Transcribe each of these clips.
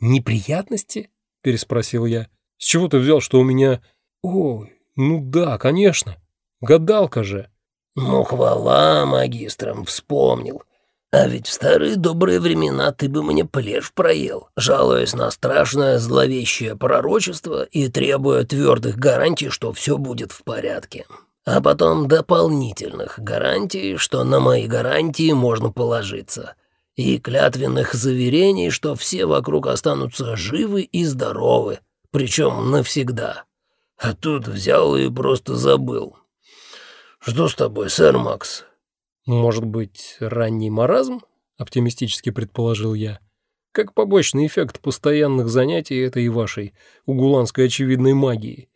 «Неприятности?» — переспросил я. «С чего ты взял, что у меня...» «Ой, ну да, конечно. Гадалка же». «Ну, хвала магистрам, вспомнил. А ведь в старые добрые времена ты бы мне плешь проел, жалуясь на страшное зловещее пророчество и требуя твердых гарантий, что все будет в порядке. А потом дополнительных гарантий, что на мои гарантии можно положиться. И клятвенных заверений, что все вокруг останутся живы и здоровы, причем навсегда. А тут взял и просто забыл. Что с тобой, сэр Макс? «Может быть, ранний маразм?» — оптимистически предположил я. «Как побочный эффект постоянных занятий этой вашей угуланской очевидной магии.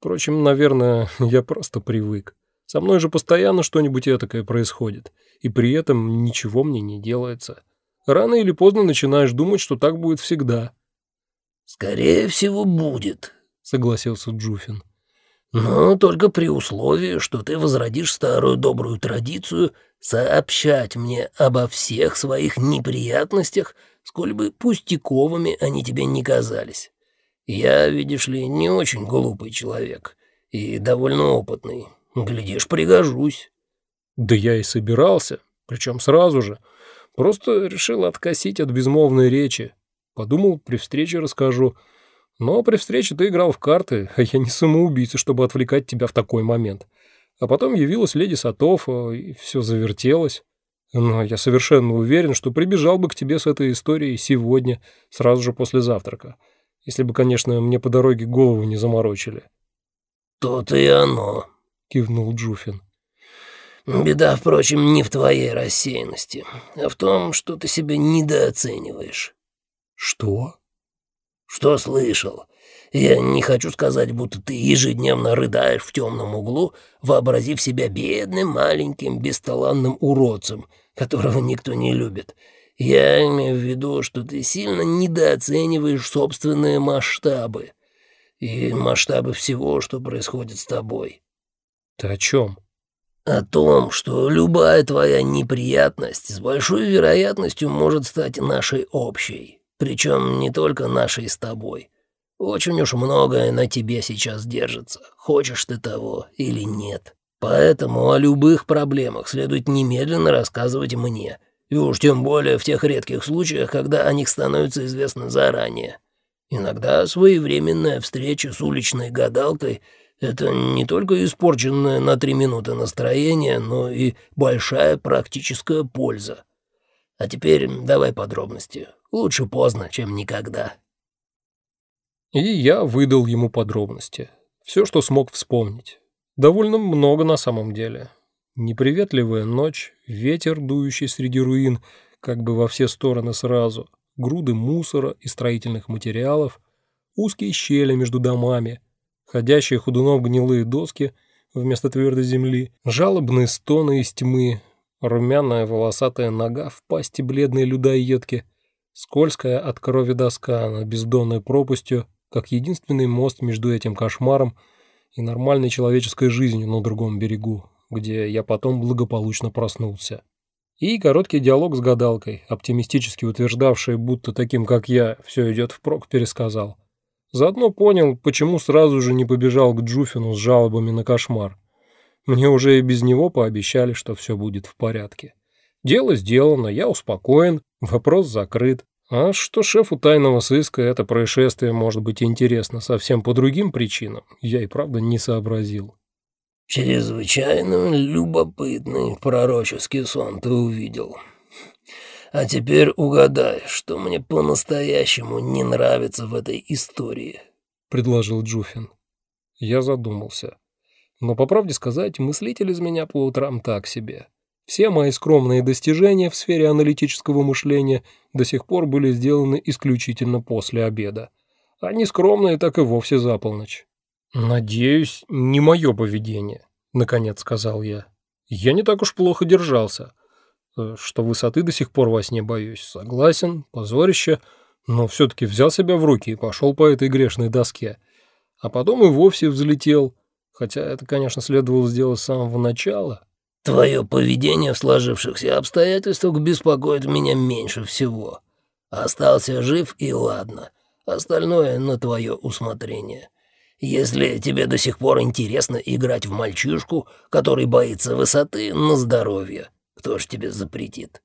Впрочем, наверное, я просто привык. Со мной же постоянно что-нибудь этакое происходит, и при этом ничего мне не делается. Рано или поздно начинаешь думать, что так будет всегда». «Скорее всего, будет», — согласился Джуфин. Но только при условии, что ты возродишь старую добрую традицию сообщать мне обо всех своих неприятностях, сколь бы пустяковыми они тебе не казались. Я, видишь ли, не очень глупый человек и довольно опытный. Глядишь, пригожусь». «Да я и собирался, причем сразу же. Просто решил откосить от безмолвной речи. Подумал, при встрече расскажу». Но при встрече ты играл в карты, а я не самоубийца, чтобы отвлекать тебя в такой момент. А потом явилась леди Сатов, и все завертелось. Но я совершенно уверен, что прибежал бы к тебе с этой историей сегодня, сразу же после завтрака. Если бы, конечно, мне по дороге голову не заморочили. «То-то и оно», — кивнул Джуфин. «Беда, впрочем, не в твоей рассеянности, а в том, что ты себя недооцениваешь». «Что?» «Что слышал? Я не хочу сказать, будто ты ежедневно рыдаешь в темном углу, вообразив себя бедным, маленьким, бесталанным уродцем, которого никто не любит. Я имею в виду, что ты сильно недооцениваешь собственные масштабы и масштабы всего, что происходит с тобой». «Ты о чем?» «О том, что любая твоя неприятность с большой вероятностью может стать нашей общей». Причем не только нашей с тобой. Очень уж многое на тебе сейчас держится, хочешь ты того или нет. Поэтому о любых проблемах следует немедленно рассказывать мне, и уж тем более в тех редких случаях, когда о них становится известно заранее. Иногда своевременная встреча с уличной гадалкой — это не только испорченное на три минуты настроение, но и большая практическая польза. А теперь давай подробности. Лучше поздно, чем никогда». И я выдал ему подробности. Все, что смог вспомнить. Довольно много на самом деле. Неприветливая ночь, ветер, дующий среди руин, как бы во все стороны сразу, груды мусора и строительных материалов, узкие щели между домами, ходящие ходуном гнилые доски вместо твердой земли, жалобные стоны из тьмы, румяная волосатая нога в пасти бледной людоедки, Скользкая от крови доска над бездонной пропастью, как единственный мост между этим кошмаром и нормальной человеческой жизнью на другом берегу, где я потом благополучно проснулся. И короткий диалог с гадалкой, оптимистически утверждавший, будто таким, как я, все идет впрок, пересказал. Заодно понял, почему сразу же не побежал к Джуфину с жалобами на кошмар. Мне уже и без него пообещали, что все будет в порядке. Дело сделано, я успокоен, вопрос закрыт. А что шефу тайного сыска это происшествие может быть интересно совсем по другим причинам, я и правда не сообразил. «Чрезвычайно любопытный пророческий сон ты увидел. А теперь угадай, что мне по-настоящему не нравится в этой истории», — предложил Джуфин. Я задумался. Но, по правде сказать, мыслитель из меня по утрам так себе. Все мои скромные достижения в сфере аналитического мышления до сих пор были сделаны исключительно после обеда. А не скромные так и вовсе за полночь. «Надеюсь, не мое поведение», — наконец сказал я. «Я не так уж плохо держался. Э, что высоты до сих пор во сне боюсь. Согласен, позорище, но все-таки взял себя в руки и пошел по этой грешной доске. А потом и вовсе взлетел, хотя это, конечно, следовало сделать с самого начала». Твое поведение в сложившихся обстоятельствах беспокоит меня меньше всего. Остался жив и ладно. Остальное на твое усмотрение. Если тебе до сих пор интересно играть в мальчишку, который боится высоты, на здоровье. Кто ж тебе запретит?